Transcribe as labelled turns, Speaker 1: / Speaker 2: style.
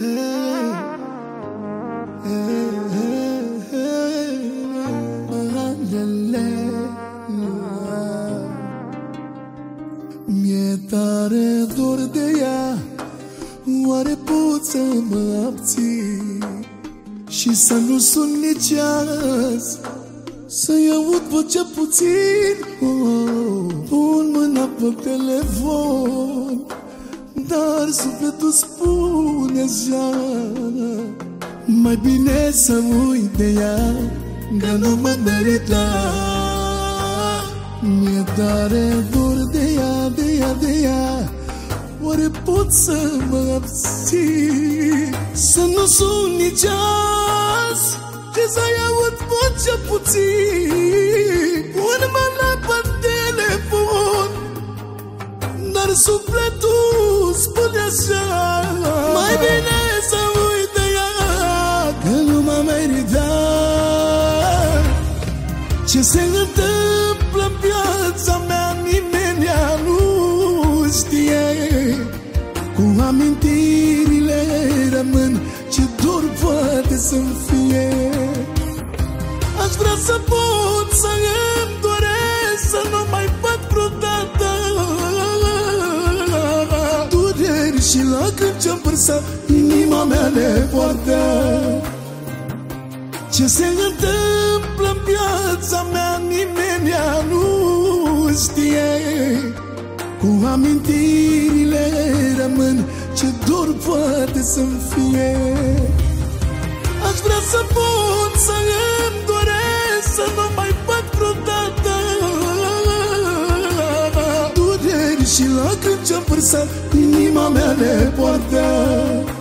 Speaker 1: Mi-e tare dor de ea Oare pot să mă abțin? Și să nu sun nici azi Să-i aud vocea puțin. Oh, Pun mâna pe telefon Dar sufletul spune așa Mai bine să uit de ea Că nu mă merita. Mi-e tare dor de ea, de ea, de ea Oare pot să mă abțin? Să nu sun nici azi Ce să-i aud vocea puțin. Un mâna pe telefon Dar sufletul Ce se întâmplă în viața mea Nimeni nu știe. Cu amintirile rămân Ce dor poate să-mi fie. Aș vrea să pot să îmi doresc Să nu mai văd vreodată. Dureri și lacrimi ce-am vărsat Inima mea le poartă. Ce se întâmplă în viața mea nimeni nu știe. Cu amintirile rămân ce dor poate să-mi fie. Aș vrea să pot să îmi doresc să nu mai văd vreodată. Dureri și lacrimi ce-am vărsat inima mea le poartă